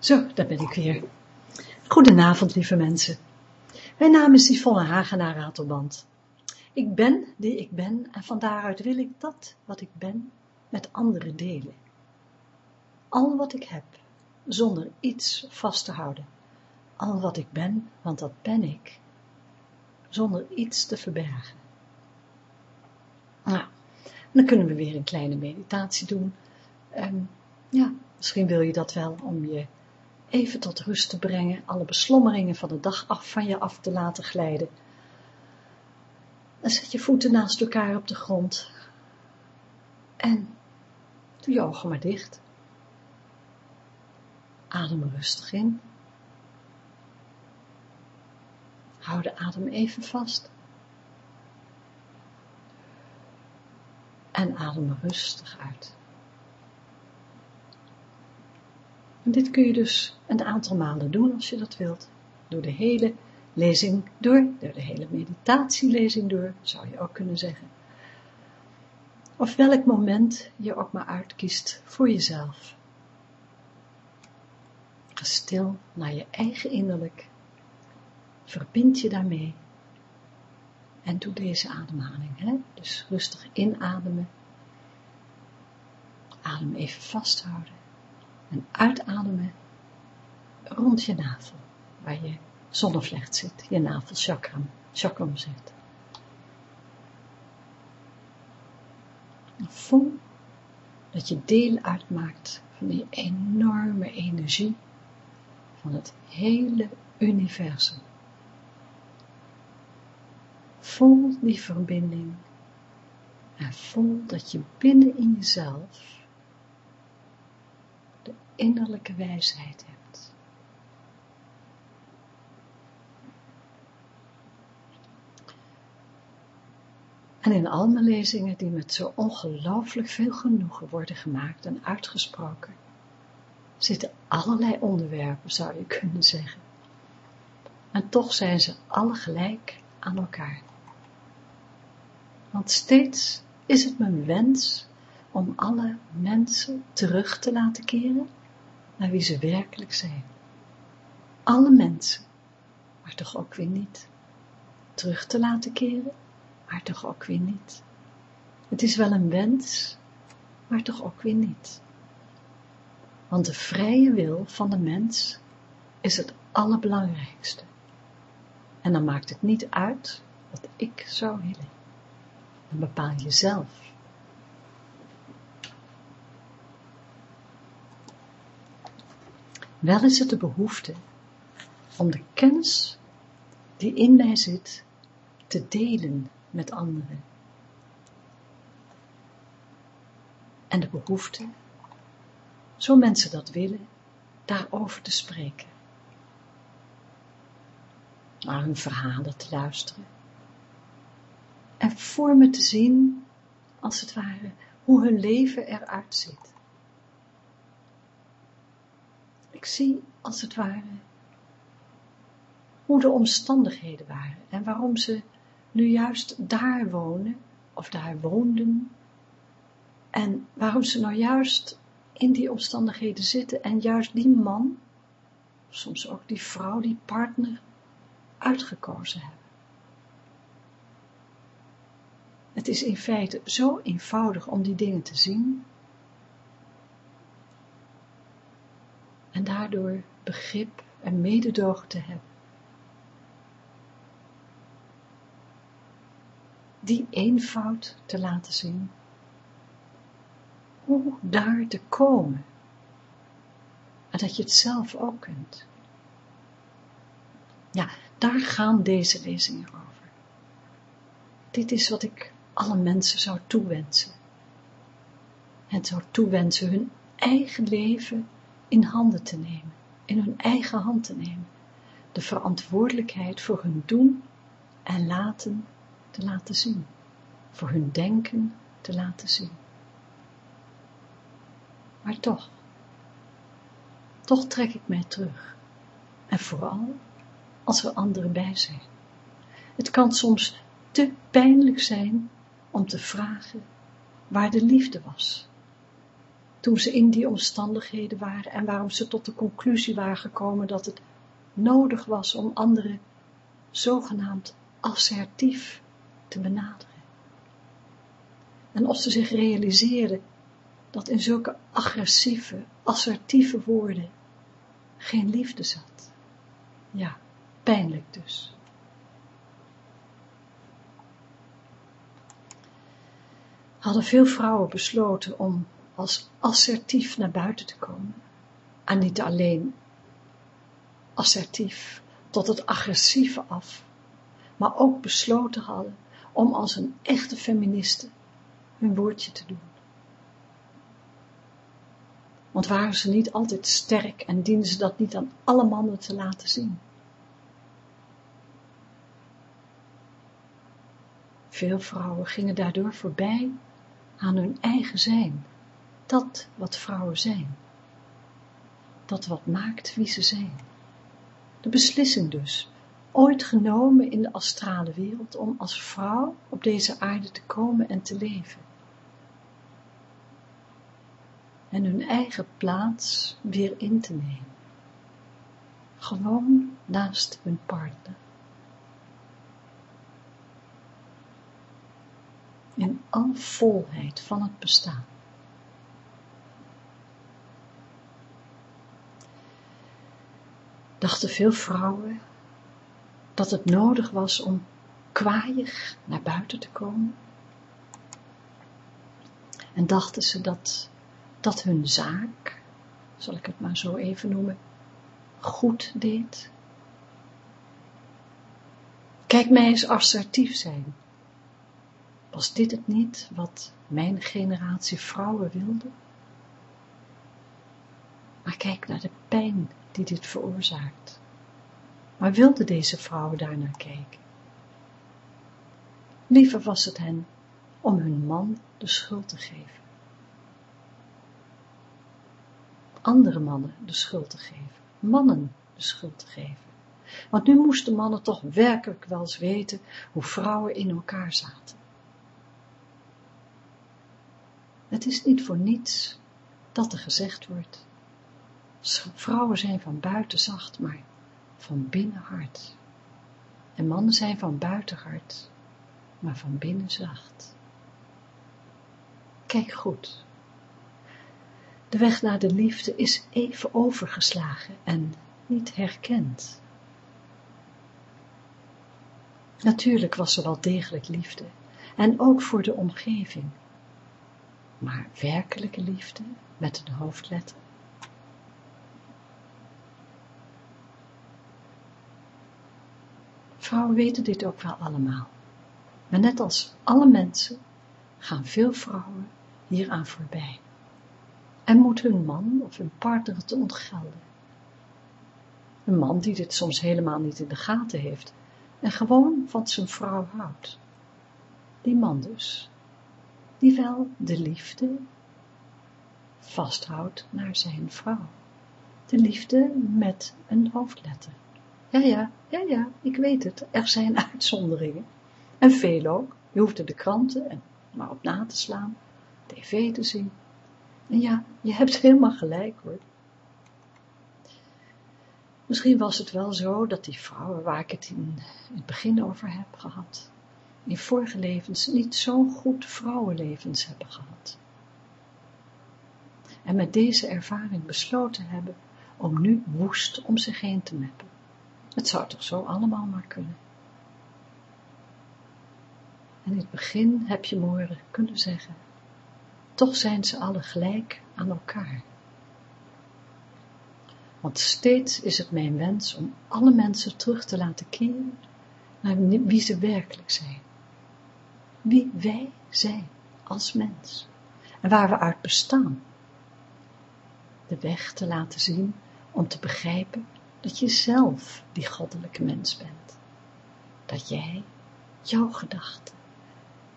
Zo, daar ben ik weer. Goedenavond, lieve mensen. Mijn naam is Yvonne Hagenaar Ratelband. Ik ben die ik ben en van daaruit wil ik dat wat ik ben met anderen delen. Al wat ik heb, zonder iets vast te houden. Al wat ik ben, want dat ben ik, zonder iets te verbergen. Nou, dan kunnen we weer een kleine meditatie doen. Um, ja, misschien wil je dat wel om je even tot rust te brengen, alle beslommeringen van de dag af van je af te laten glijden. En zet je voeten naast elkaar op de grond en doe je ogen maar dicht. Adem rustig in. Hou de adem even vast. En adem rustig uit. En dit kun je dus een aantal malen doen als je dat wilt. Door de hele lezing door, door de hele meditatielezing door, zou je ook kunnen zeggen. Of welk moment je ook maar uitkiest voor jezelf. Stil naar je eigen innerlijk. Verbind je daarmee. En doe deze ademhaling. Hè? Dus rustig inademen. Adem even vasthouden en uitademen rond je navel, waar je zonnevlecht zit, je navelchakram, chakram zit. Voel dat je deel uitmaakt van die enorme energie van het hele universum. Voel die verbinding en voel dat je binnen in jezelf innerlijke wijsheid hebt. En in al mijn lezingen die met zo ongelooflijk veel genoegen worden gemaakt en uitgesproken, zitten allerlei onderwerpen, zou je kunnen zeggen. En toch zijn ze alle gelijk aan elkaar. Want steeds is het mijn wens om alle mensen terug te laten keren naar wie ze werkelijk zijn. Alle mensen, maar toch ook weer niet. Terug te laten keren, maar toch ook weer niet. Het is wel een wens, maar toch ook weer niet. Want de vrije wil van de mens is het allerbelangrijkste. En dan maakt het niet uit wat ik zou willen. Dan bepaal je zelf Wel is het de behoefte om de kennis die in mij zit te delen met anderen. En de behoefte, zo mensen dat willen, daarover te spreken. Naar hun verhalen te luisteren. En voor me te zien, als het ware, hoe hun leven eruit ziet. Ik zie, als het ware, hoe de omstandigheden waren en waarom ze nu juist daar wonen, of daar woonden, en waarom ze nou juist in die omstandigheden zitten en juist die man, soms ook die vrouw, die partner, uitgekozen hebben. Het is in feite zo eenvoudig om die dingen te zien, en daardoor begrip en mededogen te hebben. Die eenvoud te laten zien, hoe daar te komen, en dat je het zelf ook kunt. Ja, daar gaan deze lezingen over. Dit is wat ik alle mensen zou toewensen. En zou toewensen hun eigen leven in handen te nemen, in hun eigen hand te nemen, de verantwoordelijkheid voor hun doen en laten te laten zien, voor hun denken te laten zien. Maar toch, toch trek ik mij terug, en vooral als er anderen bij zijn. Het kan soms te pijnlijk zijn om te vragen waar de liefde was. Toen ze in die omstandigheden waren en waarom ze tot de conclusie waren gekomen dat het nodig was om anderen zogenaamd assertief te benaderen. En of ze zich realiseerden dat in zulke agressieve, assertieve woorden geen liefde zat. Ja, pijnlijk dus. Hadden veel vrouwen besloten om als assertief naar buiten te komen. En niet alleen assertief tot het agressieve af, maar ook besloten hadden om als een echte feministe hun woordje te doen. Want waren ze niet altijd sterk en dienden ze dat niet aan alle mannen te laten zien? Veel vrouwen gingen daardoor voorbij aan hun eigen zijn, dat wat vrouwen zijn, dat wat maakt wie ze zijn. De beslissing dus, ooit genomen in de astrale wereld om als vrouw op deze aarde te komen en te leven en hun eigen plaats weer in te nemen. Gewoon naast hun partner. In alle volheid van het bestaan. Dachten veel vrouwen dat het nodig was om kwaaiig naar buiten te komen? En dachten ze dat dat hun zaak, zal ik het maar zo even noemen, goed deed. Kijk mij eens assertief zijn. Was dit het niet wat mijn generatie vrouwen wilde? Maar kijk naar de pijn die dit veroorzaakt. Maar wilde deze vrouwen daarnaar kijken? Liever was het hen om hun man de schuld te geven. andere mannen de schuld te geven, mannen de schuld te geven. Want nu moesten mannen toch werkelijk wel eens weten hoe vrouwen in elkaar zaten. Het is niet voor niets dat er gezegd wordt, vrouwen zijn van buiten zacht, maar van binnen hard. En mannen zijn van buiten hard, maar van binnen zacht. Kijk goed, de weg naar de liefde is even overgeslagen en niet herkend. Natuurlijk was er wel degelijk liefde, en ook voor de omgeving. Maar werkelijke liefde, met een hoofdletter. Vrouwen weten dit ook wel allemaal. Maar net als alle mensen gaan veel vrouwen hieraan voorbij en moet hun man of hun partner het ontgelden. Een man die dit soms helemaal niet in de gaten heeft en gewoon van zijn vrouw houdt. Die man dus, die wel de liefde vasthoudt naar zijn vrouw. De liefde met een hoofdletter. Ja, ja, ja, ja, ik weet het, er zijn uitzonderingen. En veel ook. Je hoeft er de kranten en maar op na te slaan, tv te zien. En ja, je hebt helemaal gelijk hoor. Misschien was het wel zo dat die vrouwen waar ik het in het begin over heb gehad, in vorige levens niet zo'n goed vrouwenlevens hebben gehad. En met deze ervaring besloten hebben om nu woest om zich heen te meppen. Het zou toch zo allemaal maar kunnen. En in het begin heb je moren kunnen zeggen, toch zijn ze alle gelijk aan elkaar. Want steeds is het mijn wens om alle mensen terug te laten keren naar wie ze werkelijk zijn. Wie wij zijn als mens en waar we uit bestaan. De weg te laten zien om te begrijpen dat je zelf die goddelijke mens bent. Dat jij, jouw gedachten,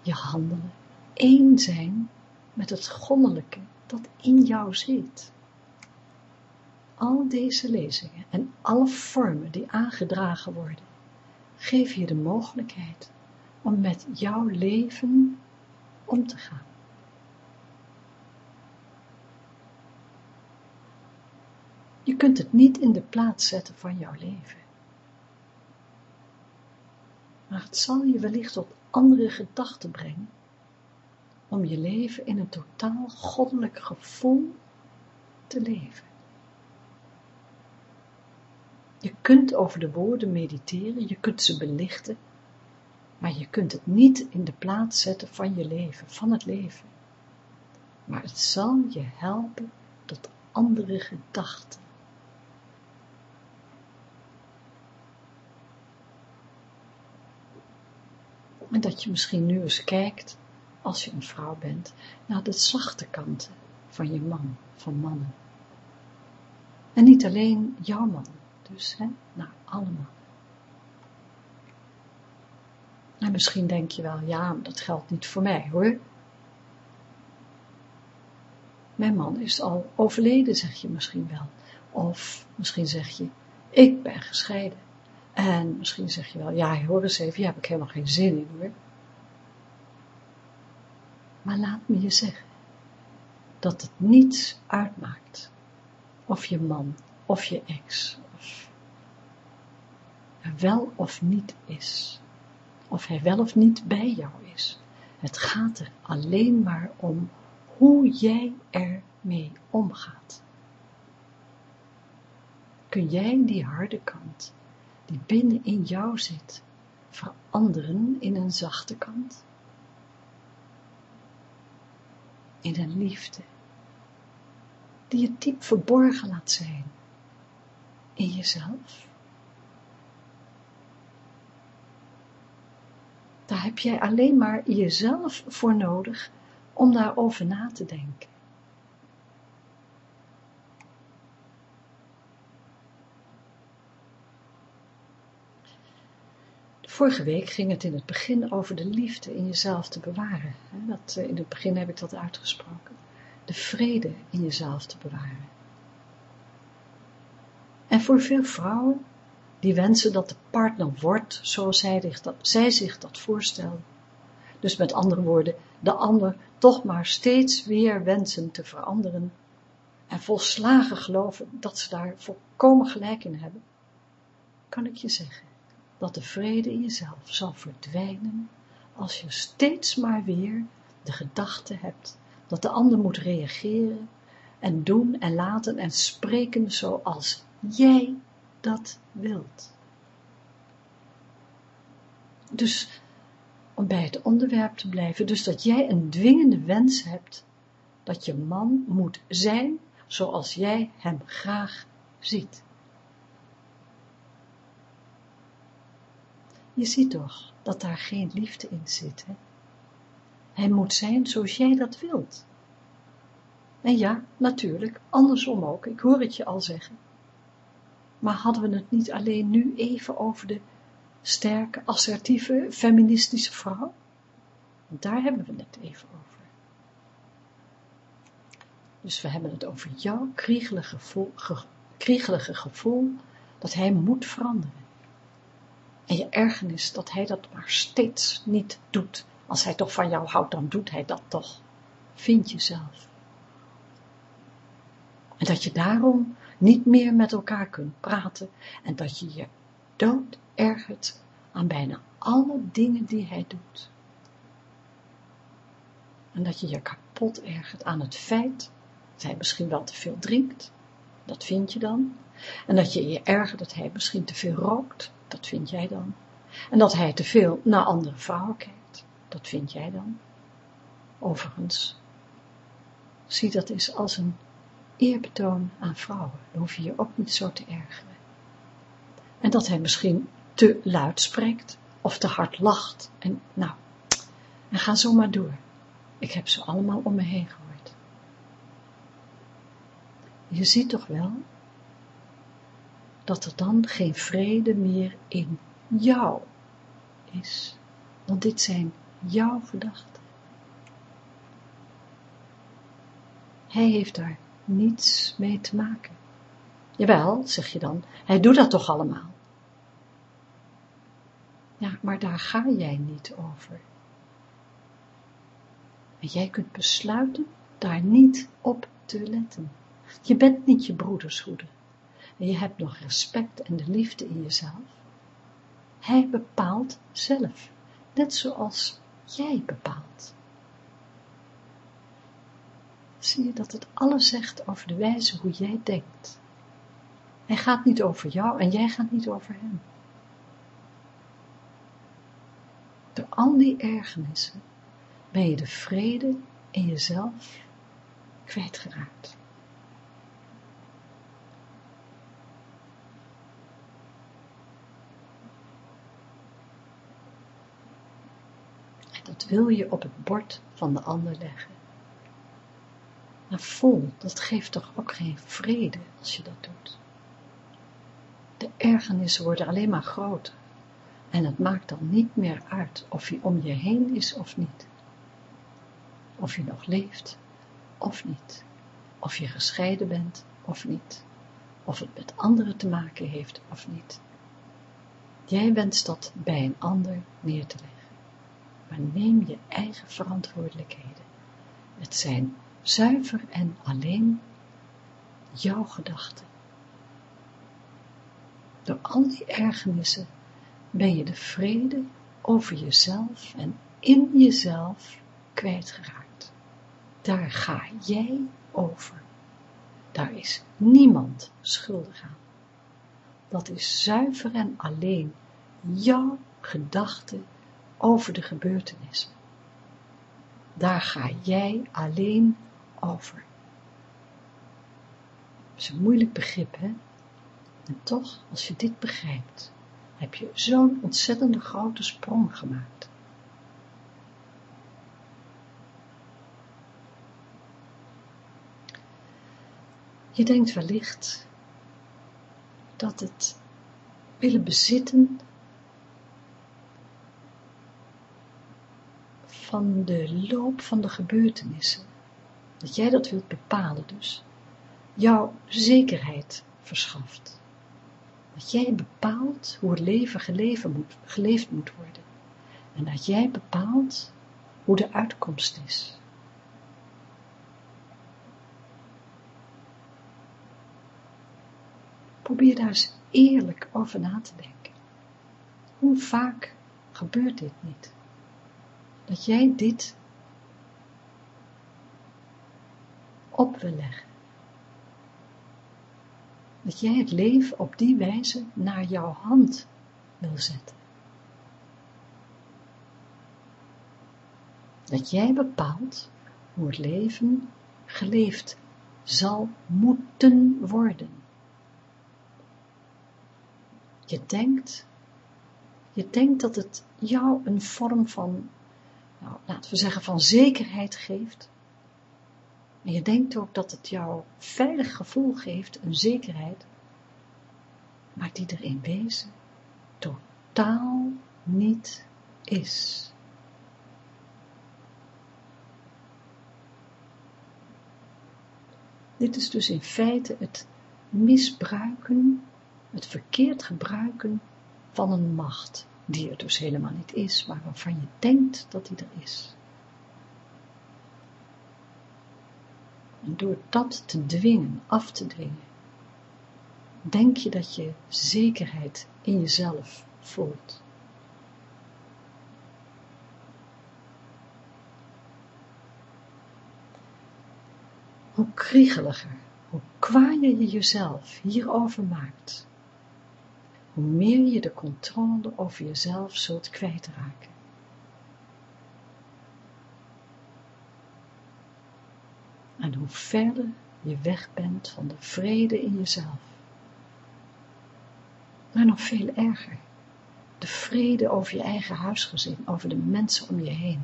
je handelen één zijn met het goddelijke dat in jou zit. Al deze lezingen en alle vormen die aangedragen worden, geven je de mogelijkheid om met jouw leven om te gaan. Je kunt het niet in de plaats zetten van jouw leven. Maar het zal je wellicht tot andere gedachten brengen, om je leven in een totaal goddelijk gevoel te leven. Je kunt over de woorden mediteren, je kunt ze belichten, maar je kunt het niet in de plaats zetten van je leven, van het leven. Maar het zal je helpen tot andere gedachten. En dat je misschien nu eens kijkt, als je een vrouw bent, naar de zachte kanten van je man, van mannen. En niet alleen jouw man, dus hè, naar alle mannen. En misschien denk je wel, ja, dat geldt niet voor mij hoor. Mijn man is al overleden, zeg je misschien wel. Of misschien zeg je, ik ben gescheiden. En misschien zeg je wel, ja, hoor eens even, hier heb ik helemaal geen zin in hoor. Maar laat me je zeggen, dat het niets uitmaakt of je man of je ex of er wel of niet is, of hij wel of niet bij jou is. Het gaat er alleen maar om hoe jij ermee omgaat. Kun jij die harde kant, die binnen in jou zit, veranderen in een zachte kant? In een liefde, die je diep verborgen laat zijn in jezelf? Daar heb jij alleen maar jezelf voor nodig om daarover na te denken. Vorige week ging het in het begin over de liefde in jezelf te bewaren. Dat, eh, in het begin heb ik dat uitgesproken. De vrede in jezelf te bewaren. En voor veel vrouwen die wensen dat de partner wordt zoals zij zich dat, zij zich dat voorstellen. Dus met andere woorden, de ander toch maar steeds weer wensen te veranderen en volslagen geloven dat ze daar volkomen gelijk in hebben, kan ik je zeggen dat de vrede in jezelf zal verdwijnen als je steeds maar weer de gedachte hebt dat de ander moet reageren en doen en laten en spreken zoals jij dat wilt. Dus, om bij het onderwerp te blijven, dus dat jij een dwingende wens hebt, dat je man moet zijn zoals jij hem graag ziet. Je ziet toch dat daar geen liefde in zit, hè? Hij moet zijn zoals jij dat wilt. En ja, natuurlijk, andersom ook, ik hoor het je al zeggen. Maar hadden we het niet alleen nu even over de sterke, assertieve, feministische vrouw? Want daar hebben we het even over. Dus we hebben het over jouw kriegelige gevoel, kriegelige gevoel dat hij moet veranderen. En je ergernis dat hij dat maar steeds niet doet. Als hij toch van jou houdt, dan doet hij dat toch. Vind jezelf. En dat je daarom niet meer met elkaar kunt praten en dat je je dood ergert aan bijna alle dingen die hij doet. En dat je je kapot ergert aan het feit dat hij misschien wel te veel drinkt, dat vind je dan. En dat je je ergert dat hij misschien te veel rookt, dat vind jij dan. En dat hij te veel naar andere vrouwen kijkt, dat vind jij dan. Overigens, zie dat eens als een eerbetoon aan vrouwen, dan hoef je je ook niet zo te ergeren. En dat hij misschien te luid spreekt, of te hard lacht, en nou, en ga zo maar door. Ik heb ze allemaal om me heen gehoord. Je ziet toch wel, dat er dan geen vrede meer in jou is, want dit zijn jouw gedachten. Hij heeft daar niets mee te maken. Jawel, zeg je dan, hij doet dat toch allemaal. Ja, maar daar ga jij niet over. En jij kunt besluiten daar niet op te letten. Je bent niet je broeders hoede. En je hebt nog respect en de liefde in jezelf, hij bepaalt zelf, net zoals jij bepaalt. Zie je dat het alles zegt over de wijze hoe jij denkt. Hij gaat niet over jou en jij gaat niet over hem. Door al die ergernissen ben je de vrede in jezelf kwijtgeraakt. En dat wil je op het bord van de ander leggen. Maar vol, dat geeft toch ook geen vrede als je dat doet. De ergernissen worden alleen maar groter. En het maakt dan niet meer uit of hij om je heen is of niet. Of je nog leeft of niet. Of je gescheiden bent of niet. Of het met anderen te maken heeft of niet. Jij wenst dat bij een ander neer te leggen. Maar neem je eigen verantwoordelijkheden. Het zijn zuiver en alleen jouw gedachten. Door al die ergernissen ben je de vrede over jezelf en in jezelf kwijtgeraakt. Daar ga jij over. Daar is niemand schuldig aan. Dat is zuiver en alleen jouw gedachte over de gebeurtenissen. Daar ga jij alleen over. Dat is een moeilijk begrip, hè? En toch, als je dit begrijpt, heb je zo'n ontzettende grote sprong gemaakt. Je denkt wellicht dat het willen bezitten van de loop van de gebeurtenissen, dat jij dat wilt bepalen dus, jouw zekerheid verschaft. Dat jij bepaalt hoe het leven geleefd moet, geleefd moet worden. En dat jij bepaalt hoe de uitkomst is. Probeer daar eens eerlijk over na te denken. Hoe vaak gebeurt dit niet? Dat jij dit op wil leggen dat jij het leven op die wijze naar jouw hand wil zetten. Dat jij bepaalt hoe het leven geleefd zal moeten worden. Je denkt, je denkt dat het jou een vorm van, nou, laten we zeggen, van zekerheid geeft, je denkt ook dat het jou veilig gevoel geeft, een zekerheid, maar die er in wezen totaal niet is. Dit is dus in feite het misbruiken, het verkeerd gebruiken van een macht, die er dus helemaal niet is, maar waarvan je denkt dat die er is. En door dat te dwingen, af te dwingen, denk je dat je zekerheid in jezelf voelt. Hoe kriegeliger, hoe kwaaier je jezelf hierover maakt, hoe meer je de controle over jezelf zult kwijtraken. en hoe verder je weg bent van de vrede in jezelf. Maar nog veel erger, de vrede over je eigen huisgezin, over de mensen om je heen.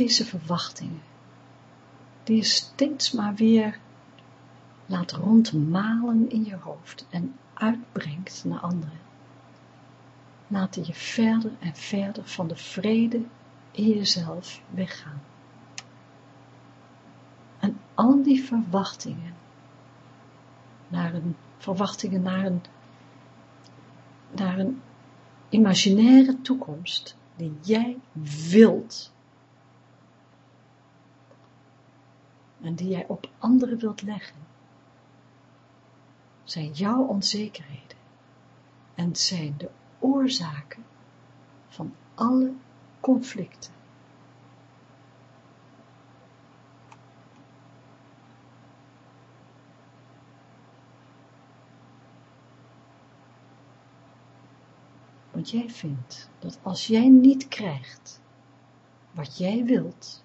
Deze verwachtingen, die je steeds maar weer laat rondmalen in je hoofd en uitbrengt naar anderen laten je verder en verder van de vrede in jezelf weggaan. En al die verwachtingen, naar een, verwachtingen naar een, naar een imaginaire toekomst, die jij wilt. En die jij op anderen wilt leggen, zijn jouw onzekerheden en zijn de oorzaken van alle conflicten. Want jij vindt dat als jij niet krijgt wat jij wilt,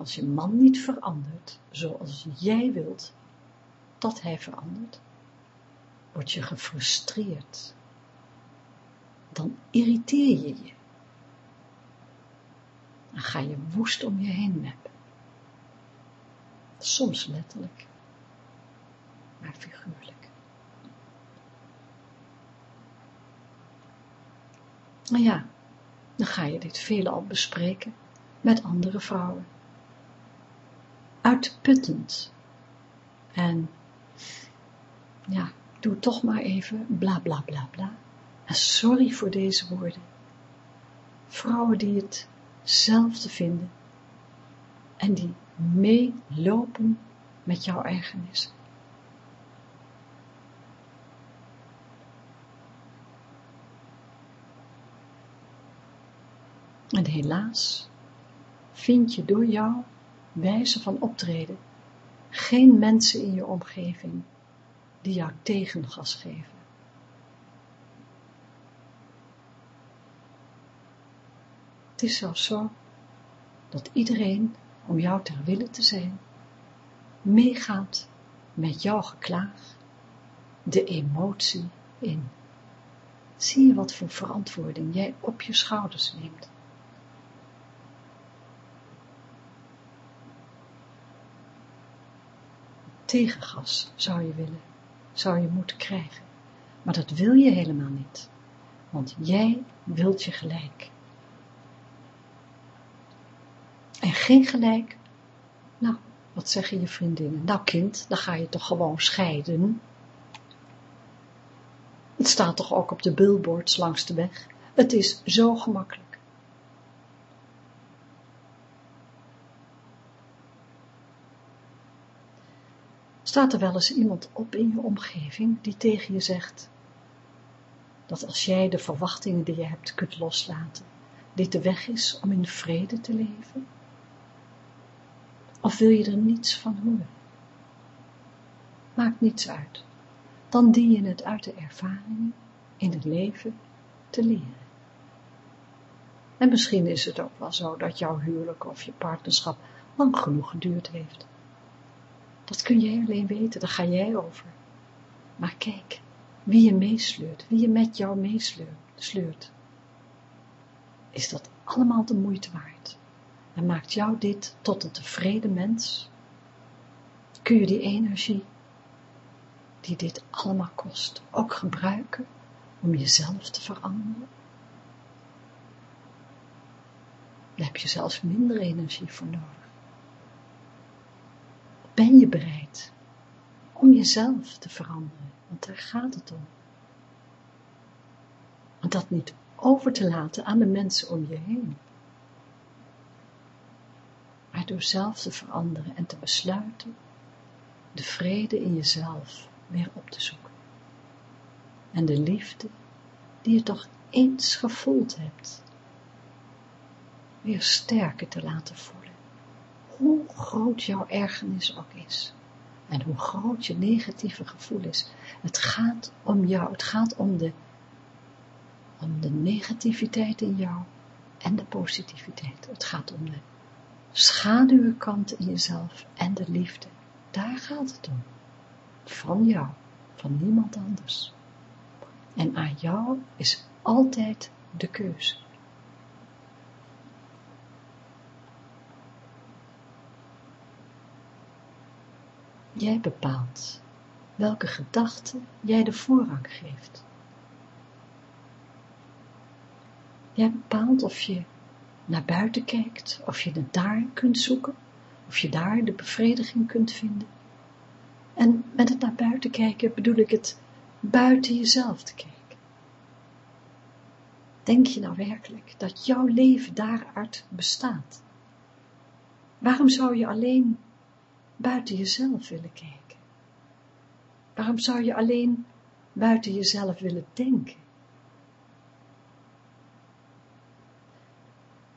als je man niet verandert zoals jij wilt dat hij verandert, word je gefrustreerd. Dan irriteer je je. Dan ga je woest om je heen meppen. Soms letterlijk, maar figuurlijk. Nou ja, dan ga je dit veelal bespreken met andere vrouwen. Uitputtend. En ja, doe toch maar even bla bla bla bla. En sorry voor deze woorden. Vrouwen die hetzelfde vinden en die meelopen met jouw ergernis. En helaas vind je door jouw wijze van optreden geen mensen in je omgeving die jou tegengas geven. Het is zelfs zo dat iedereen, om jou ter wille te zijn, meegaat met jouw geklaag, de emotie in. Zie je wat voor verantwoording jij op je schouders neemt. Tegengas zou je willen zou je moeten krijgen. Maar dat wil je helemaal niet, want jij wilt je gelijk. En geen gelijk, nou, wat zeggen je vriendinnen? Nou kind, dan ga je toch gewoon scheiden. Het staat toch ook op de billboards langs de weg. Het is zo gemakkelijk. Staat er wel eens iemand op in je omgeving die tegen je zegt dat als jij de verwachtingen die je hebt kunt loslaten, dit de weg is om in vrede te leven? Of wil je er niets van horen? Maakt niets uit. Dan dien je het uit de ervaringen in het leven te leren. En misschien is het ook wel zo dat jouw huwelijk of je partnerschap lang genoeg geduurd heeft. Dat kun jij alleen weten, daar ga jij over. Maar kijk, wie je meesleurt, wie je met jou meesleurt, is dat allemaal de moeite waard. En maakt jou dit tot een tevreden mens? Kun je die energie, die dit allemaal kost, ook gebruiken om jezelf te veranderen? Daar heb je zelfs minder energie voor nodig ben je bereid om jezelf te veranderen? Want daar gaat het om. Want dat niet over te laten aan de mensen om je heen. Maar door zelf te veranderen en te besluiten de vrede in jezelf weer op te zoeken. En de liefde die je toch eens gevoeld hebt, weer sterker te laten voelen hoe groot jouw ergernis ook is. En hoe groot je negatieve gevoel is. Het gaat om jou, het gaat om de, om de negativiteit in jou en de positiviteit. Het gaat om de schaduwkanten in jezelf en de liefde. Daar gaat het om. Van jou, van niemand anders. En aan jou is altijd de keuze. Jij bepaalt welke gedachten jij de voorrang geeft. Jij bepaalt of je naar buiten kijkt, of je het daar kunt zoeken, of je daar de bevrediging kunt vinden. En met het naar buiten kijken bedoel ik het buiten jezelf te kijken. Denk je nou werkelijk dat jouw leven daaruit bestaat? Waarom zou je alleen buiten jezelf willen kijken? Waarom zou je alleen buiten jezelf willen denken?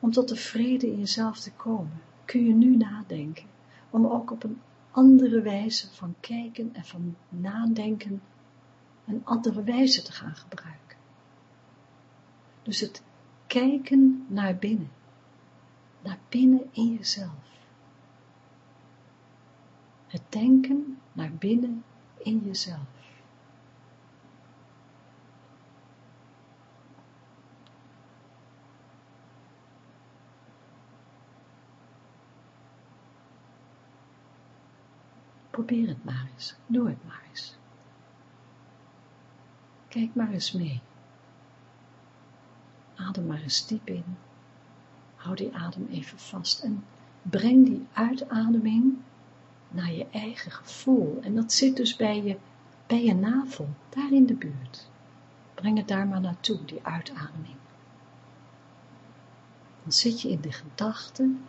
Om tot de vrede in jezelf te komen, kun je nu nadenken, om ook op een andere wijze van kijken en van nadenken een andere wijze te gaan gebruiken. Dus het kijken naar binnen, naar binnen in jezelf. Het denken naar binnen in jezelf. Probeer het maar eens, doe het maar eens. Kijk maar eens mee. Adem maar eens diep in. Hou die adem even vast en breng die uitademing naar je eigen gevoel. En dat zit dus bij je, bij je navel, daar in de buurt. Breng het daar maar naartoe, die uitademing. Dan zit je in de gedachten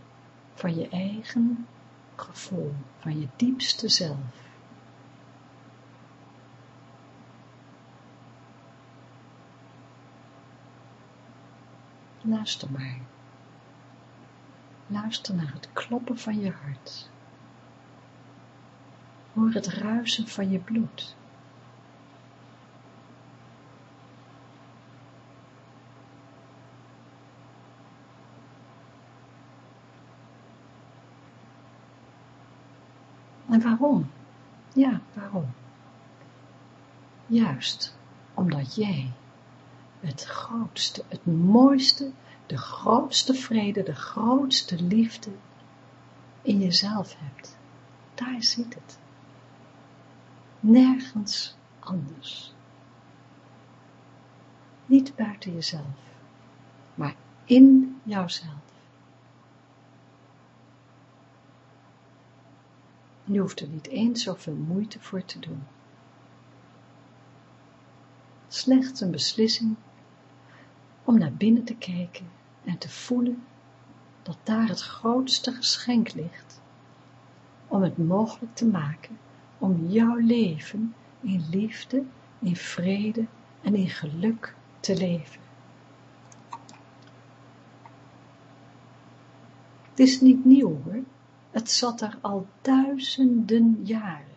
van je eigen gevoel, van je diepste zelf. Luister maar. Luister naar het kloppen van je hart. Hoor het ruisen van je bloed. En waarom? Ja, waarom? Juist omdat jij het grootste, het mooiste, de grootste vrede, de grootste liefde in jezelf hebt. Daar zit het. Nergens anders. Niet buiten jezelf, maar in jouzelf. je hoeft er niet eens zoveel moeite voor te doen. Slechts een beslissing om naar binnen te kijken en te voelen dat daar het grootste geschenk ligt, om het mogelijk te maken om jouw leven in liefde, in vrede en in geluk te leven. Het is niet nieuw hoor, het zat er al duizenden jaren.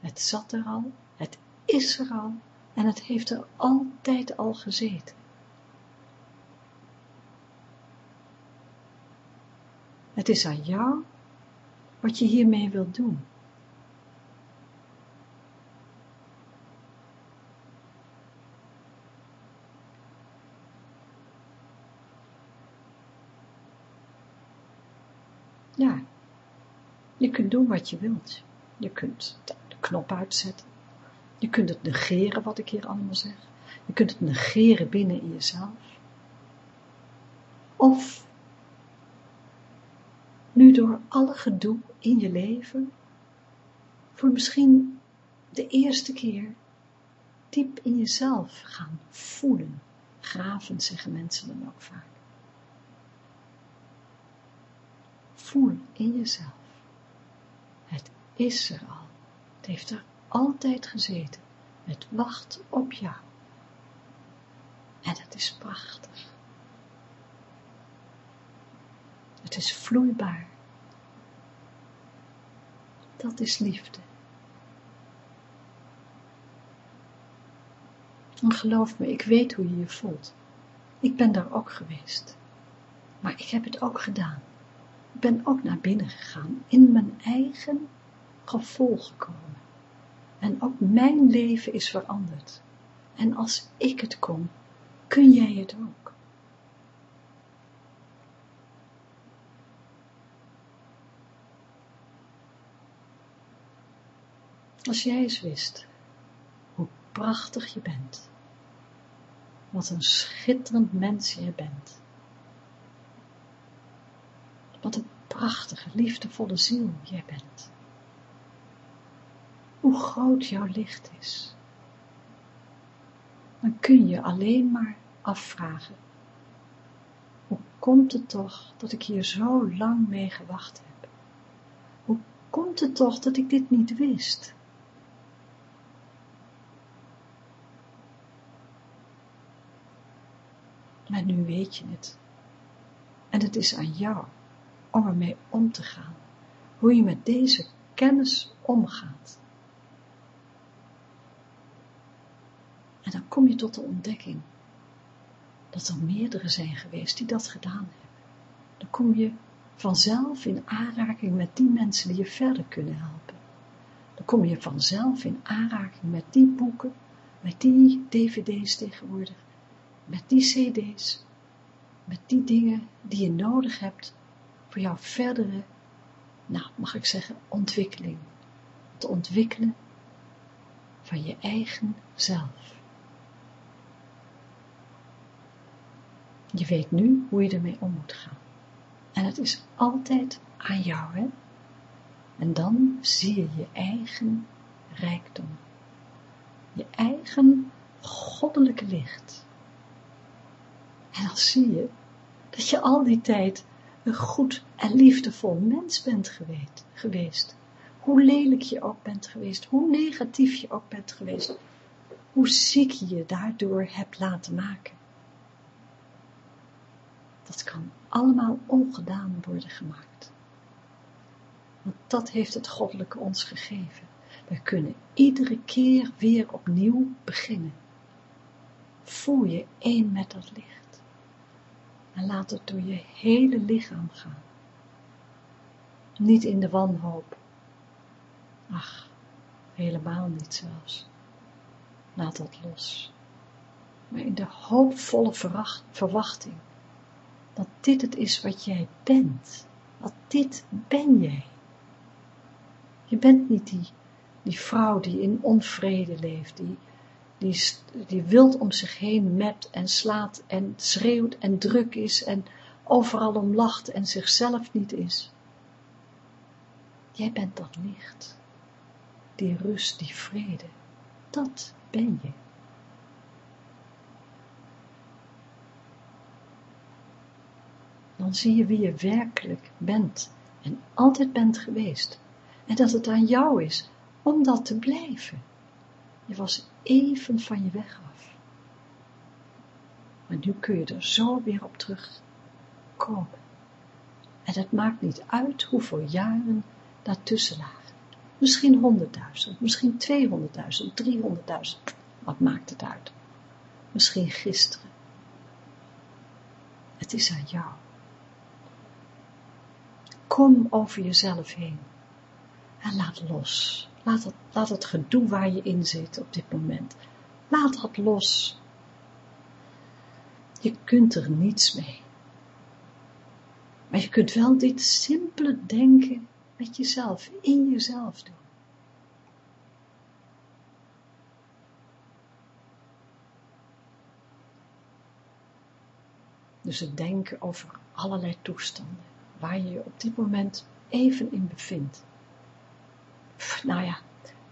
Het zat er al, het is er al en het heeft er altijd al gezeten. Het is aan jou wat je hiermee wilt doen. Ja, je kunt doen wat je wilt. Je kunt de knop uitzetten. Je kunt het negeren wat ik hier allemaal zeg. Je kunt het negeren binnen in jezelf. Of nu door alle gedoe in je leven, voor misschien de eerste keer diep in jezelf gaan voelen. Graven zeggen mensen dan ook vaak. Voel in jezelf. Is er al. Het heeft er altijd gezeten. Het wacht op jou. En het is prachtig. Het is vloeibaar. Dat is liefde. En geloof me, ik weet hoe je je voelt. Ik ben daar ook geweest. Maar ik heb het ook gedaan. Ik ben ook naar binnen gegaan, in mijn eigen gevoel gekomen. En ook mijn leven is veranderd. En als ik het kon, kun jij het ook. Als jij eens wist hoe prachtig je bent, wat een schitterend mens je bent, wat een prachtige, liefdevolle ziel jij bent hoe groot jouw licht is. Dan kun je alleen maar afvragen. Hoe komt het toch dat ik hier zo lang mee gewacht heb? Hoe komt het toch dat ik dit niet wist? Maar nu weet je het. En het is aan jou om ermee om te gaan. Hoe je met deze kennis omgaat. En dan kom je tot de ontdekking dat er meerdere zijn geweest die dat gedaan hebben. Dan kom je vanzelf in aanraking met die mensen die je verder kunnen helpen. Dan kom je vanzelf in aanraking met die boeken, met die dvd's tegenwoordig, met die cd's, met die dingen die je nodig hebt voor jouw verdere, nou mag ik zeggen, ontwikkeling. Te ontwikkelen van je eigen zelf. Je weet nu hoe je ermee om moet gaan. En het is altijd aan jou, hè. En dan zie je je eigen rijkdom. Je eigen goddelijke licht. En dan zie je dat je al die tijd een goed en liefdevol mens bent geweest. Hoe lelijk je ook bent geweest, hoe negatief je ook bent geweest, hoe ziek je je daardoor hebt laten maken. Dat kan allemaal ongedaan worden gemaakt. Want dat heeft het goddelijke ons gegeven. We kunnen iedere keer weer opnieuw beginnen. Voel je één met dat licht. En laat het door je hele lichaam gaan. Niet in de wanhoop. Ach, helemaal niet zelfs. Laat dat los. Maar in de hoopvolle verwachting dat dit het is wat jij bent. Want dit ben jij. Je bent niet die, die vrouw die in onvrede leeft, die, die, die wild om zich heen met en slaat en schreeuwt en druk is en overal om lacht en zichzelf niet is. Jij bent dat licht, die rust, die vrede, dat ben je. Dan zie je wie je werkelijk bent en altijd bent geweest. En dat het aan jou is om dat te blijven. Je was even van je weg af. Maar nu kun je er zo weer op terugkomen. En het maakt niet uit hoeveel jaren daartussen lagen. Misschien honderdduizend, misschien tweehonderdduizend, driehonderdduizend. Wat maakt het uit? Misschien gisteren. Het is aan jou. Kom over jezelf heen. En laat los. Laat het, laat het gedoe waar je in zit op dit moment. Laat dat los. Je kunt er niets mee. Maar je kunt wel dit simpele denken met jezelf, in jezelf doen. Dus het denken over allerlei toestanden waar je je op dit moment even in bevindt. Nou ja,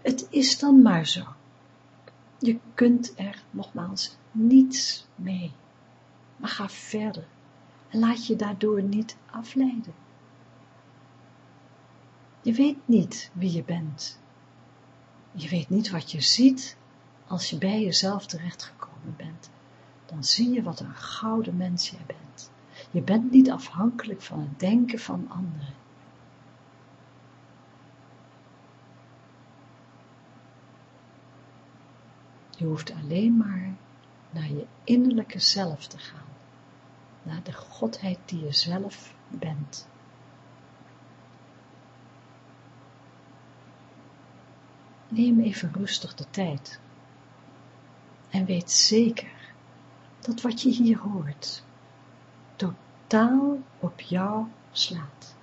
het is dan maar zo. Je kunt er nogmaals niets mee. Maar ga verder en laat je daardoor niet afleiden. Je weet niet wie je bent. Je weet niet wat je ziet als je bij jezelf terechtgekomen bent. Dan zie je wat een gouden mens jij bent. Je bent niet afhankelijk van het denken van anderen. Je hoeft alleen maar naar je innerlijke zelf te gaan, naar de Godheid die je zelf bent. Neem even rustig de tijd en weet zeker dat wat je hier hoort totaal op jou slaat.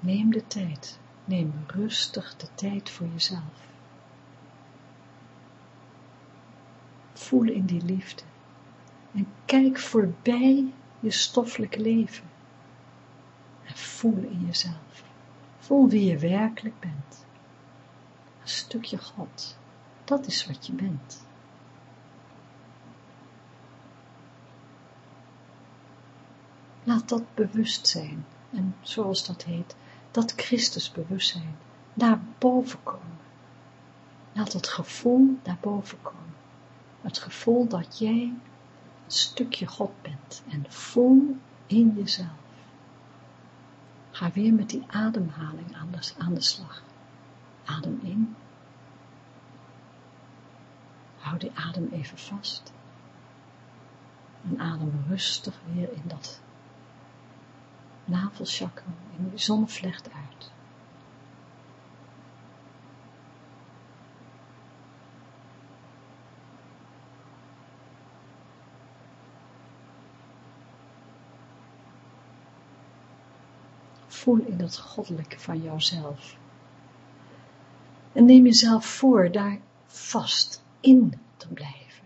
Neem de tijd, neem rustig de tijd voor jezelf. Voel in die liefde en kijk voorbij je stoffelijke leven En voel in jezelf. Voel wie je werkelijk bent. Een stukje God. Dat is wat je bent. Laat dat bewustzijn, en zoals dat heet, dat Christusbewustzijn, daar boven komen. Laat het gevoel daarboven komen. Het gevoel dat jij een stukje God bent en voel in jezelf. Ga weer met die ademhaling aan de, aan de slag. Adem in. Hou die adem even vast. En adem rustig weer in dat navelchakra, in die zonnevlecht uit. Voel in het goddelijke van jouzelf. En neem jezelf voor daar vast in te blijven.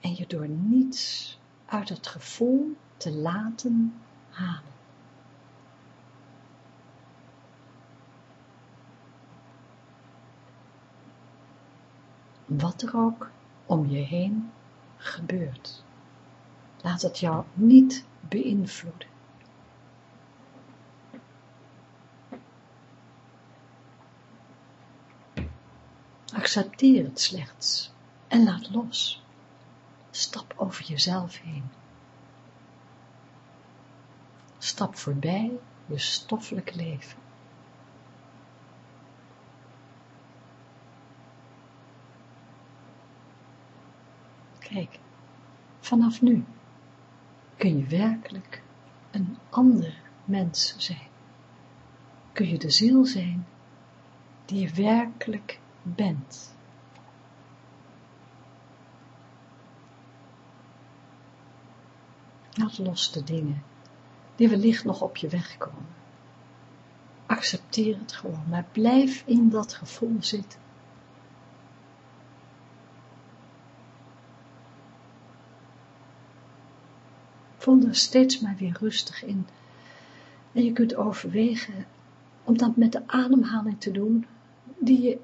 En je door niets uit het gevoel te laten halen. Wat er ook om je heen gebeurt. Laat het jou niet beïnvloeden. Accepteer het slechts en laat los. Stap over jezelf heen. Stap voorbij je stoffelijk leven. Kijk, vanaf nu kun je werkelijk een ander mens zijn. Kun je de ziel zijn die je werkelijk bent. Laat los de dingen die wellicht nog op je weg komen. Accepteer het gewoon, maar blijf in dat gevoel zitten. Voel er steeds maar weer rustig in. En je kunt overwegen om dat met de ademhaling te doen die je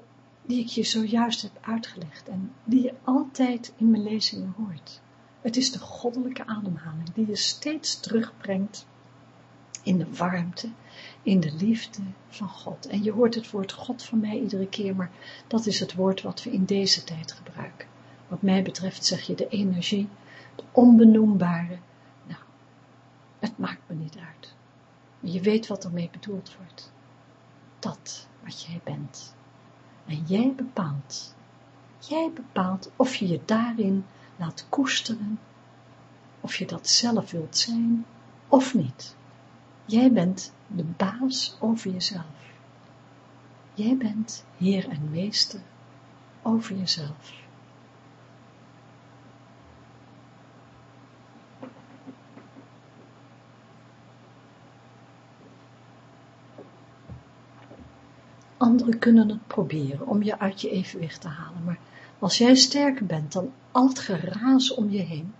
die ik je zojuist heb uitgelegd en die je altijd in mijn lezingen hoort. Het is de goddelijke ademhaling die je steeds terugbrengt in de warmte, in de liefde van God. En je hoort het woord God van mij iedere keer, maar dat is het woord wat we in deze tijd gebruiken. Wat mij betreft zeg je de energie, de onbenoembare. Nou, het maakt me niet uit. Je weet wat ermee bedoeld wordt. Dat wat jij bent. En jij bepaalt, jij bepaalt of je je daarin laat koesteren, of je dat zelf wilt zijn, of niet. Jij bent de baas over jezelf. Jij bent heer en meester over jezelf. Anderen kunnen het proberen om je uit je evenwicht te halen, maar als jij sterker bent dan al het geraas om je heen,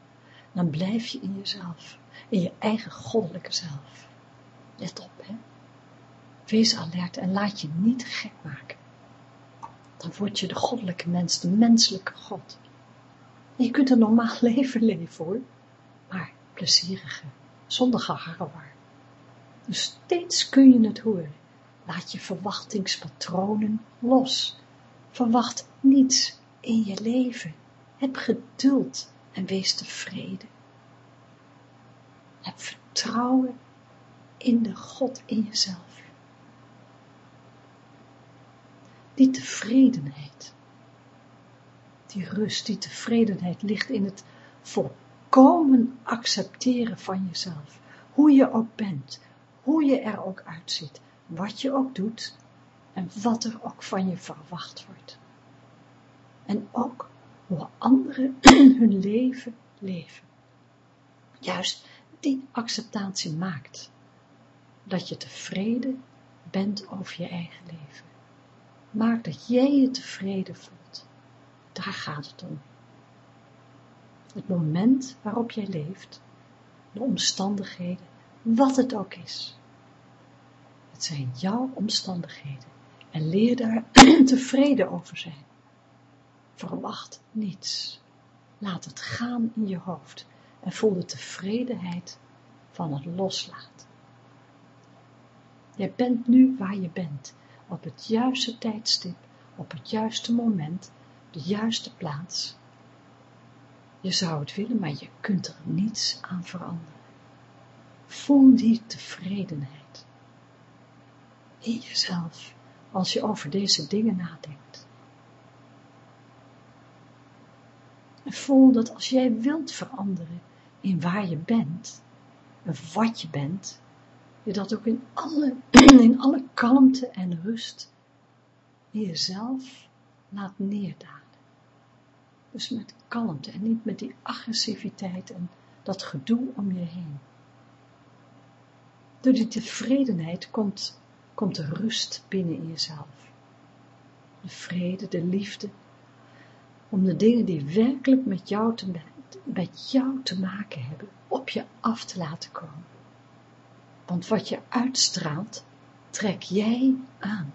dan blijf je in jezelf, in je eigen goddelijke zelf. Let op, hè. Wees alert en laat je niet gek maken. Dan word je de goddelijke mens, de menselijke God. je kunt een normaal leven leven, hoor, maar plezierige, zonder geharrewar. Dus steeds kun je het horen Laat je verwachtingspatronen los. Verwacht niets in je leven. Heb geduld en wees tevreden. Heb vertrouwen in de God in jezelf. Die tevredenheid, die rust, die tevredenheid ligt in het volkomen accepteren van jezelf. Hoe je ook bent, hoe je er ook uitziet wat je ook doet en wat er ook van je verwacht wordt. En ook hoe anderen hun leven leven. Juist die acceptatie maakt dat je tevreden bent over je eigen leven. Maak dat jij je tevreden voelt. Daar gaat het om. Het moment waarop jij leeft, de omstandigheden, wat het ook is. Het zijn jouw omstandigheden en leer daar tevreden over zijn. Verwacht niets. Laat het gaan in je hoofd en voel de tevredenheid van het loslaten. Jij bent nu waar je bent, op het juiste tijdstip, op het juiste moment, de juiste plaats. Je zou het willen, maar je kunt er niets aan veranderen. Voel die tevredenheid in jezelf als je over deze dingen nadenkt. En voel dat als jij wilt veranderen in waar je bent, en wat je bent, je dat ook in alle, in alle kalmte en rust in jezelf laat neerdalen. Dus met kalmte en niet met die agressiviteit en dat gedoe om je heen. Door die tevredenheid komt, komt de rust binnen in jezelf. De vrede, de liefde, om de dingen die werkelijk met jou te, met jou te maken hebben, op je af te laten komen. Want wat je uitstraalt, trek jij aan.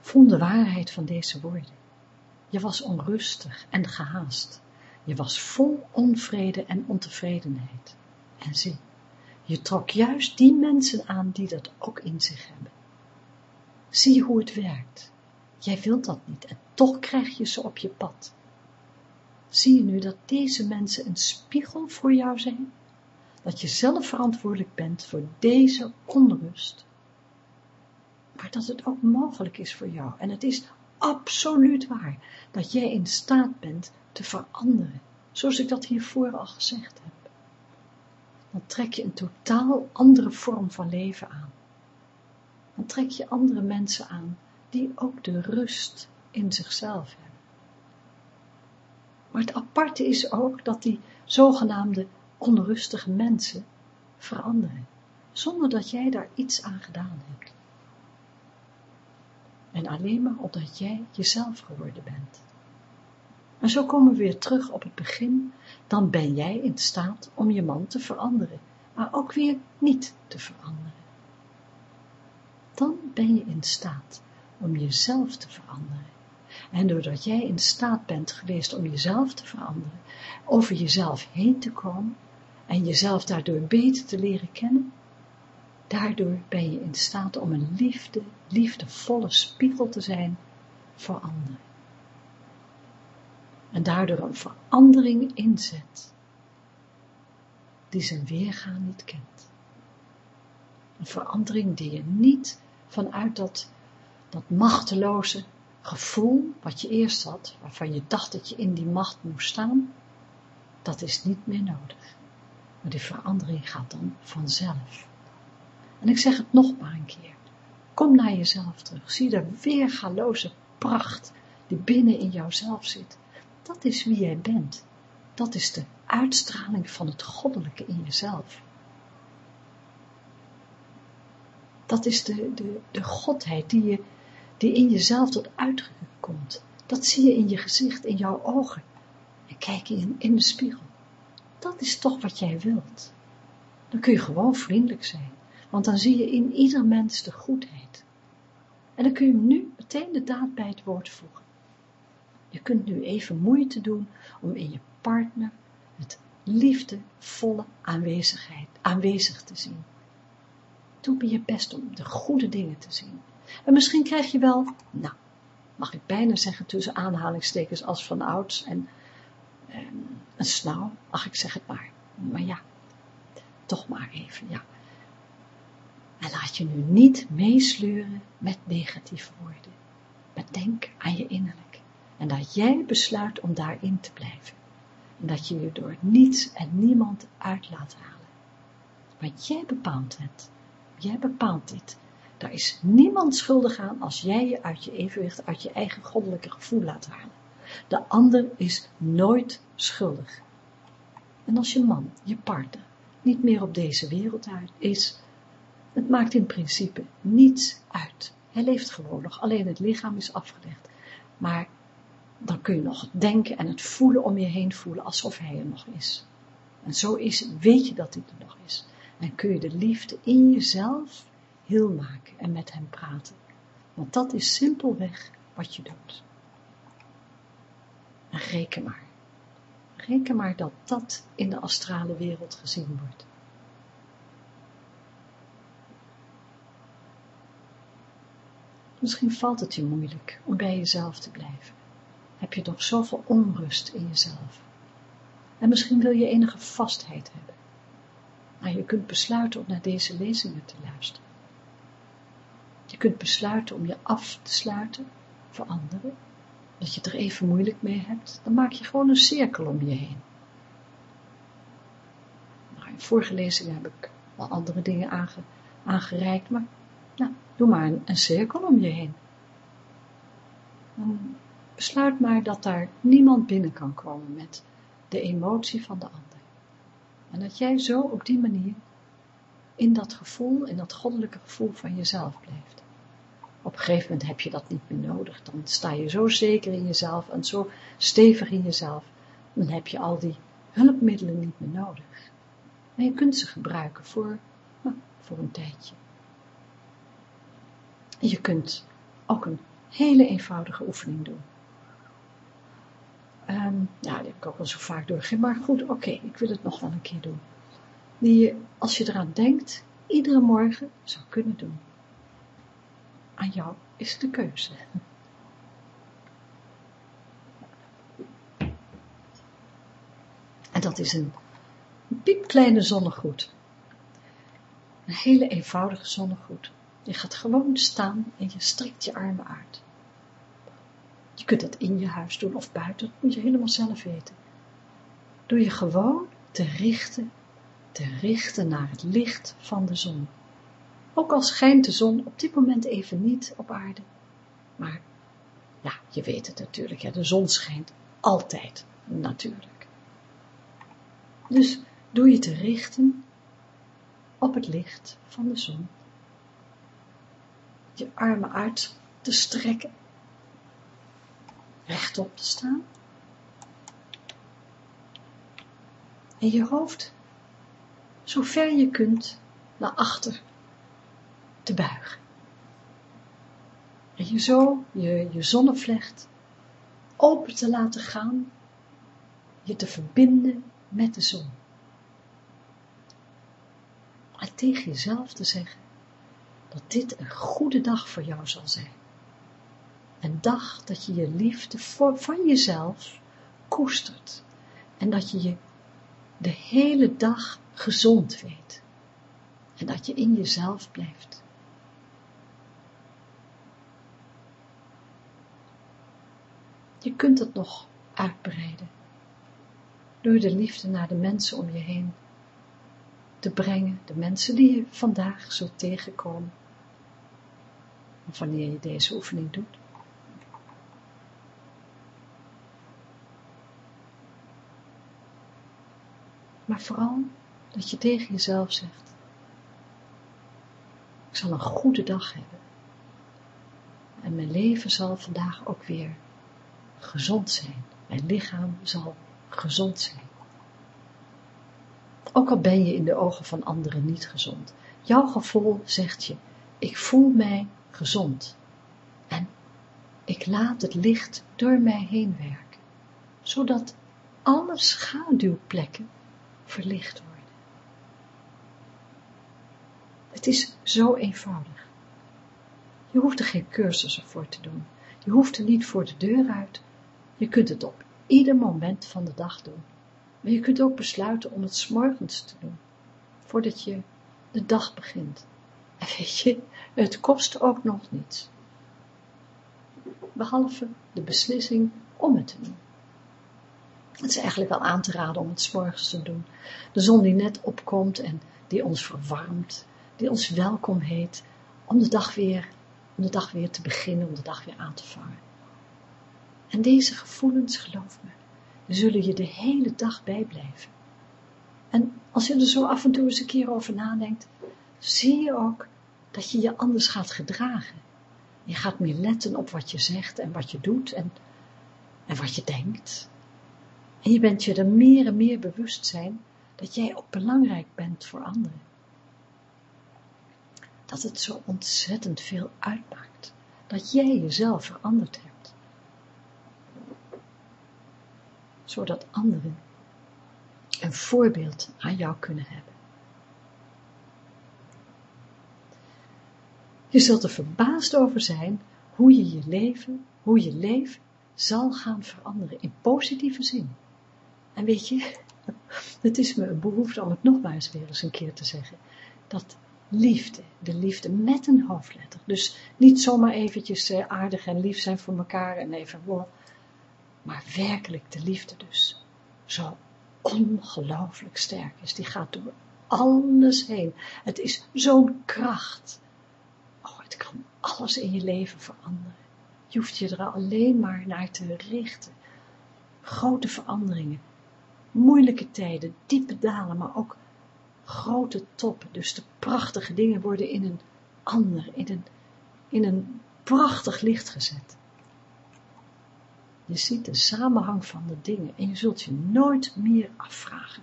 Voel de waarheid van deze woorden. Je was onrustig en gehaast. Je was vol onvrede en ontevredenheid. En zie, je trok juist die mensen aan die dat ook in zich hebben. Zie hoe het werkt. Jij wilt dat niet en toch krijg je ze op je pad. Zie je nu dat deze mensen een spiegel voor jou zijn? Dat je zelf verantwoordelijk bent voor deze onrust. Maar dat het ook mogelijk is voor jou. En het is absoluut waar dat jij in staat bent te veranderen. Zoals ik dat hiervoor al gezegd heb. Dan trek je een totaal andere vorm van leven aan. Dan trek je andere mensen aan die ook de rust in zichzelf hebben. Maar het aparte is ook dat die zogenaamde onrustige mensen veranderen, zonder dat jij daar iets aan gedaan hebt. En alleen maar omdat jij jezelf geworden bent. En zo komen we weer terug op het begin, dan ben jij in staat om je man te veranderen, maar ook weer niet te veranderen. Dan ben je in staat om jezelf te veranderen. En doordat jij in staat bent geweest om jezelf te veranderen, over jezelf heen te komen en jezelf daardoor beter te leren kennen, daardoor ben je in staat om een liefde, liefdevolle spiegel te zijn voor anderen. En daardoor een verandering inzet, die zijn weergaan niet kent. Een verandering die je niet vanuit dat dat machteloze gevoel wat je eerst had, waarvan je dacht dat je in die macht moest staan, dat is niet meer nodig. Maar die verandering gaat dan vanzelf. En ik zeg het nog maar een keer. Kom naar jezelf terug. Zie de weergaloze pracht die binnen in jouzelf zit. Dat is wie jij bent. Dat is de uitstraling van het goddelijke in jezelf. Dat is de, de, de godheid die je die in jezelf tot uitdrukking komt. Dat zie je in je gezicht, in jouw ogen. En kijk in, in de spiegel. Dat is toch wat jij wilt. Dan kun je gewoon vriendelijk zijn, want dan zie je in ieder mens de goedheid. En dan kun je nu meteen de daad bij het woord voegen. Je kunt nu even moeite doen om in je partner het liefdevolle aanwezigheid, aanwezig te zien. Doe je best om de goede dingen te zien en misschien krijg je wel, nou, mag ik bijna zeggen tussen aanhalingstekens als van ouds en ehm, een snauw, ach ik zeg het maar. Maar ja, toch maar even, ja. En laat je nu niet meesleuren met negatieve woorden. Bedenk aan je innerlijk. En dat jij besluit om daarin te blijven. En dat je je door niets en niemand uit laat halen. Want jij bepaalt het. Jij bepaalt dit. Daar is niemand schuldig aan als jij je uit je evenwicht, uit je eigen goddelijke gevoel laat halen. De ander is nooit schuldig. En als je man, je partner, niet meer op deze wereld is, het maakt in principe niets uit. Hij leeft gewoon nog, alleen het lichaam is afgelegd. Maar dan kun je nog denken en het voelen om je heen voelen alsof hij er nog is. En zo is, weet je dat hij er nog is. En kun je de liefde in jezelf heel maken en met hem praten. Want dat is simpelweg wat je doet. En reken maar. Reken maar dat dat in de astrale wereld gezien wordt. Misschien valt het je moeilijk om bij jezelf te blijven. Heb je nog zoveel onrust in jezelf. En misschien wil je enige vastheid hebben. Maar je kunt besluiten om naar deze lezingen te luisteren. Je kunt besluiten om je af te sluiten voor anderen, dat je het er even moeilijk mee hebt, dan maak je gewoon een cirkel om je heen. Nou, in vorige lezingen heb ik wel andere dingen aange, aangereikt, maar nou, doe maar een, cirkel om je heen. Dan besluit maar dat daar niemand binnen kan komen met de emotie van de ander. En dat jij zo op die manier in dat gevoel, in dat goddelijke gevoel van jezelf blijft. Op een gegeven moment heb je dat niet meer nodig. Dan sta je zo zeker in jezelf en zo stevig in jezelf. Dan heb je al die hulpmiddelen niet meer nodig. Maar je kunt ze gebruiken voor, nou, voor een tijdje. Je kunt ook een hele eenvoudige oefening doen. Um, ja, die heb ik ook al zo vaak doorgegeven, maar goed, oké, ik wil het nog wel een keer doen. Die je, als je eraan denkt, iedere morgen zou kunnen doen. Aan jou is de keuze. En dat is een piepkleine zonnegoed. Een hele eenvoudige zonnegoed. Je gaat gewoon staan en je strekt je armen uit. Je kunt dat in je huis doen of buiten, dat moet je helemaal zelf weten. Doe je gewoon te richten, te richten naar het licht van de zon. Ook al schijnt de zon op dit moment even niet op aarde. Maar, ja, je weet het natuurlijk, ja, de zon schijnt altijd, natuurlijk. Dus doe je te richten op het licht van de zon. Je armen uit te strekken rechtop te staan. En je hoofd, zo ver je kunt, naar achter te buigen. En je zo je, je zonnevlecht open te laten gaan, je te verbinden met de zon. En tegen jezelf te zeggen dat dit een goede dag voor jou zal zijn. Een dag dat je je liefde voor, van jezelf koestert. En dat je je de hele dag gezond weet. En dat je in jezelf blijft. Je kunt het nog uitbreiden. Door de liefde naar de mensen om je heen te brengen. De mensen die je vandaag zult tegenkomen. Of wanneer je deze oefening doet. Maar vooral dat je tegen jezelf zegt, ik zal een goede dag hebben. En mijn leven zal vandaag ook weer gezond zijn. Mijn lichaam zal gezond zijn. Ook al ben je in de ogen van anderen niet gezond. Jouw gevoel zegt je, ik voel mij gezond. En ik laat het licht door mij heen werken. Zodat alle schaduwplekken verlicht worden. Het is zo eenvoudig. Je hoeft er geen cursussen voor te doen. Je hoeft er niet voor de deur uit. Je kunt het op ieder moment van de dag doen. Maar je kunt ook besluiten om het s'morgens te doen, voordat je de dag begint. Weet je, het kost ook nog niets. Behalve de beslissing om het te doen. Het is eigenlijk wel aan te raden om het s te doen. De zon die net opkomt en die ons verwarmt, die ons welkom heet, om de dag weer, om de dag weer te beginnen, om de dag weer aan te vangen. En deze gevoelens, geloof me, zullen je de hele dag bijblijven. En als je er zo af en toe eens een keer over nadenkt, zie je ook dat je je anders gaat gedragen. Je gaat meer letten op wat je zegt en wat je doet en en wat je denkt. En je bent je er meer en meer bewust zijn dat jij ook belangrijk bent voor anderen. Dat het zo ontzettend veel uitmaakt dat jij jezelf veranderd hebt. Zodat anderen een voorbeeld aan jou kunnen hebben. Je zult er verbaasd over zijn hoe je je leven, hoe je leven zal gaan veranderen in positieve zin. En weet je, het is me een behoefte om het nogmaals weer eens een keer te zeggen, dat liefde, de liefde met een hoofdletter, dus niet zomaar eventjes eh, aardig en lief zijn voor elkaar en even, wow, maar werkelijk de liefde dus, zo ongelooflijk sterk is, die gaat door alles heen. Het is zo'n kracht. Het kan alles in je leven veranderen. Je hoeft je er alleen maar naar te richten. Grote veranderingen, moeilijke tijden, diepe dalen, maar ook grote toppen. Dus de prachtige dingen worden in een ander, in een, in een prachtig licht gezet. Je ziet de samenhang van de dingen en je zult je nooit meer afvragen.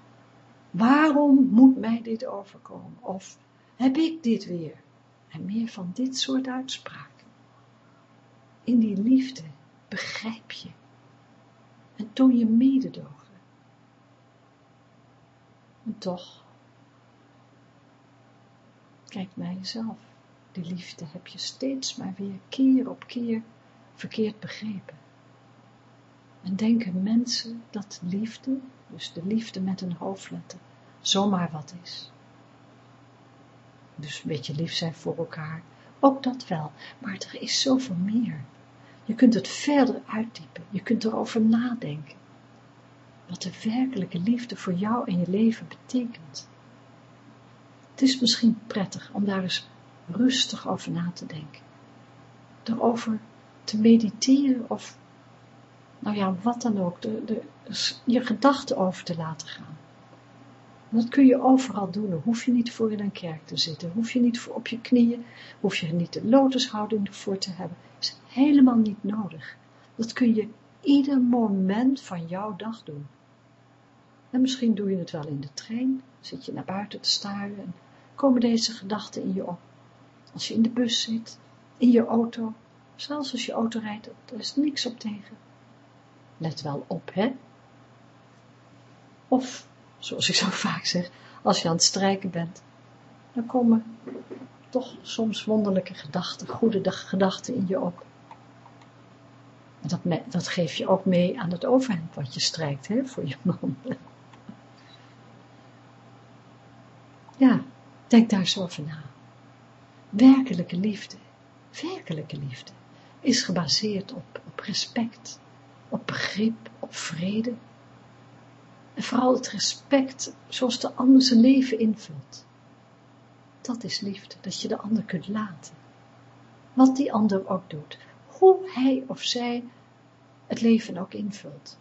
Waarom moet mij dit overkomen? Of heb ik dit weer? En meer van dit soort uitspraken. In die liefde begrijp je en toon je mededogen. En toch, kijk naar jezelf. Die liefde heb je steeds maar weer keer op keer verkeerd begrepen. En denken mensen dat liefde, dus de liefde met een hoofdletter, zomaar wat is. Dus een beetje lief zijn voor elkaar, ook dat wel, maar er is zoveel meer. Je kunt het verder uitdiepen, je kunt erover nadenken. Wat de werkelijke liefde voor jou en je leven betekent. Het is misschien prettig om daar eens rustig over na te denken. Erover te mediteren of nou ja, wat dan ook, de, de, je gedachten over te laten gaan. Dat kun je overal doen, dan hoef je niet voor in een kerk te zitten, hoef je niet voor op je knieën, hoef je niet de lotushouding ervoor te hebben, is helemaal niet nodig. Dat kun je ieder moment van jouw dag doen. En misschien doe je het wel in de trein, zit je naar buiten te staren en komen deze gedachten in je op. Als je in de bus zit, in je auto, zelfs als je auto rijdt, er is niks op tegen. Let wel op, hè. Of, zoals ik zo vaak zeg, als je aan het strijken bent, dan komen toch soms wonderlijke gedachten, goede gedachten in je op. En dat, dat geef je ook mee aan het overhemd wat je strijkt, hè, voor je man. Ja, denk daar eens over na. Werkelijke liefde, werkelijke liefde, is gebaseerd op, op respect, op begrip, op vrede. En vooral het respect zoals de ander zijn leven invult. Dat is liefde, dat je de ander kunt laten. Wat die ander ook doet, hoe hij of zij het leven ook invult.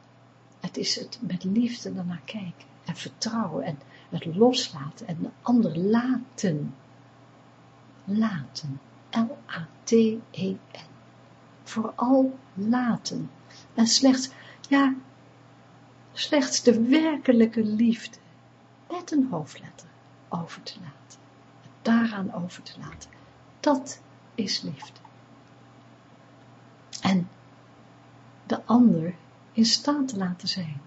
Het is het met liefde ernaar kijken en vertrouwen en het loslaten en de ander laten. Laten. L-A-T-E-N. Vooral laten en slechts, ja, slechts de werkelijke liefde met een hoofdletter over te laten. Daaraan over te laten. Dat is liefde. En de ander in staat te laten zijn.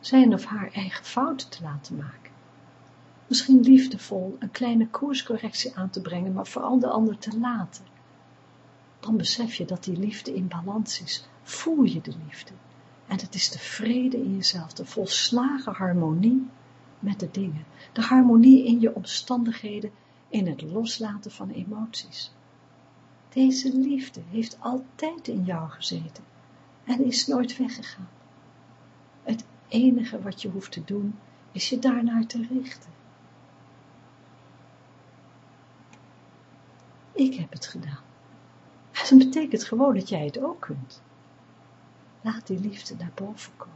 Zijn of haar eigen fouten te laten maken. Misschien liefdevol een kleine koerscorrectie aan te brengen, maar vooral de ander te laten. Dan besef je dat die liefde in balans is voel je de liefde. En het is de vrede in jezelf, de volslagen harmonie met de dingen. De harmonie in je omstandigheden, in het loslaten van emoties. Deze liefde heeft altijd in jou gezeten en is nooit weggegaan. Het enige wat je hoeft te doen, is je daarnaar te richten. Ik heb het gedaan. Dat betekent gewoon dat jij het ook kunt. Laat die liefde naar boven komen.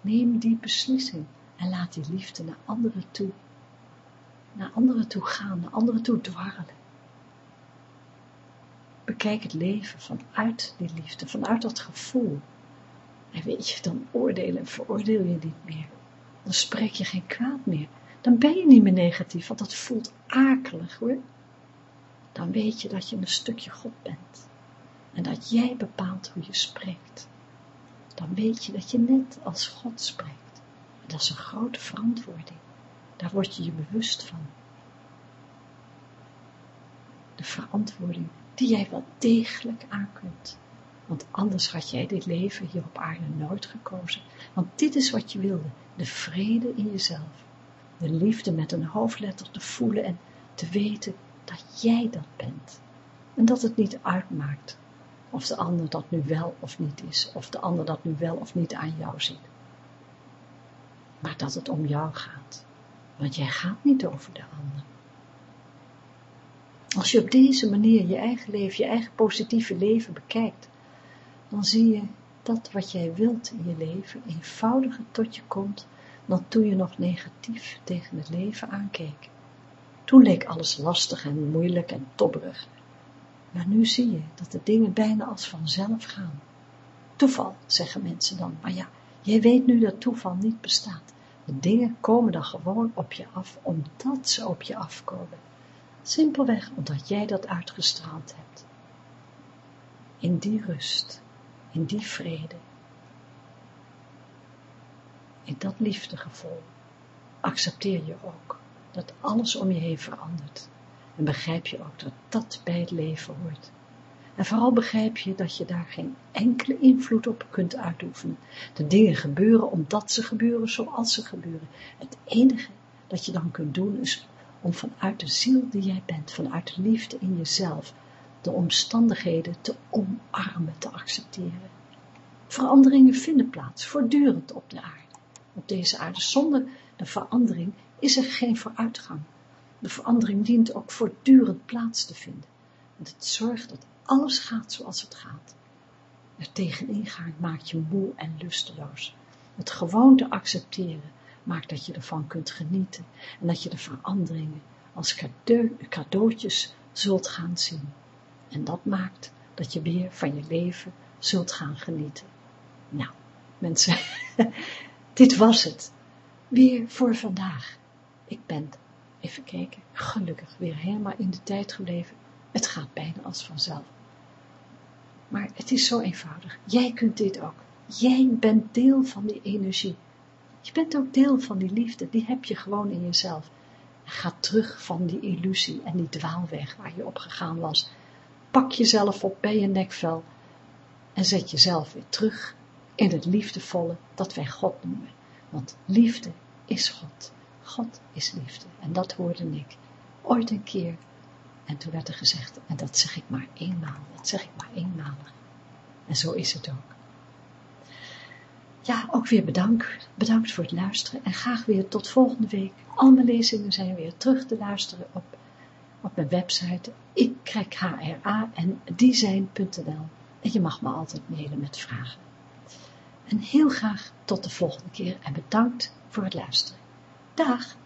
Neem die beslissing en laat die liefde naar anderen toe, naar anderen toe gaan, naar anderen toe dwarrelen. Bekijk het leven vanuit die liefde, vanuit dat gevoel. En weet je, dan oordelen en veroordeel je niet meer. Dan spreek je geen kwaad meer. Dan ben je niet meer negatief, want dat voelt akelig hoor. Dan weet je dat je een stukje God bent. En dat jij bepaalt hoe je spreekt. Dan weet je dat je net als God spreekt. Dat is een grote verantwoording. Daar word je je bewust van. De verantwoording die jij wel degelijk aan kunt. Want anders had jij dit leven hier op aarde nooit gekozen. Want dit is wat je wilde, de vrede in jezelf. De liefde met een hoofdletter te voelen en te weten dat jij dat bent. En dat het niet uitmaakt of de ander dat nu wel of niet is, of de ander dat nu wel of niet aan jou ziet. Maar dat het om jou gaat, want jij gaat niet over de ander. Als je op deze manier je eigen leven, je eigen positieve leven bekijkt, dan zie je dat wat jij wilt in je leven eenvoudiger tot je komt dan toen je nog negatief tegen het leven aankeek. Toen leek alles lastig en moeilijk en tobberig. Maar nu zie je dat de dingen bijna als vanzelf gaan. Toeval, zeggen mensen dan, maar ja, jij weet nu dat toeval niet bestaat. De dingen komen dan gewoon op je af, omdat ze op je afkomen. Simpelweg omdat jij dat uitgestraald hebt. In die rust, in die vrede, in dat liefdegevoel, accepteer je ook dat alles om je heen verandert. En begrijp je ook dat dat bij het leven hoort. En vooral begrijp je dat je daar geen enkele invloed op kunt uitoefenen. De dingen gebeuren omdat ze gebeuren zoals ze gebeuren. Het enige dat je dan kunt doen is om vanuit de ziel die jij bent, vanuit de liefde in jezelf, de omstandigheden te omarmen, te accepteren. Veranderingen vinden plaats, voortdurend op de aarde. Op deze aarde, zonder de verandering is er geen vooruitgang. De verandering dient ook voortdurend plaats te vinden. Want het zorgt dat alles gaat zoals het gaat. Er tegenin gaan maakt je moe en lusteloos. Het gewoon te accepteren maakt dat je ervan kunt genieten en dat je de veranderingen als cadeautjes zult gaan zien. En dat maakt dat je weer van je leven zult gaan genieten. Nou, mensen, dit was het. Weer voor vandaag. Ik ben, even kijken, gelukkig weer helemaal in de tijd gebleven. Het gaat bijna als vanzelf. Maar het is zo eenvoudig. Jij kunt dit ook. Jij bent deel van die energie. Je bent ook deel van die liefde, die heb je gewoon in jezelf. Ga terug van die illusie en die dwaalweg waar je op gegaan was. Pak jezelf op bij je nekvel en zet jezelf weer terug in het liefdevolle dat wij God noemen. Want liefde is God. God is liefde. En dat hoorde ik ooit een keer. En toen werd er gezegd, en dat zeg ik maar eenmaal, dat zeg ik maar eenmaal. En zo is het ook ja, ook weer bedankt. Bedankt voor het luisteren en graag weer tot volgende week. Al mijn lezingen zijn weer terug te luisteren op, op mijn website ik krijg HRA en design.nl en je mag me altijd mailen met vragen. En heel graag tot de volgende keer en bedankt voor het luisteren. Dag!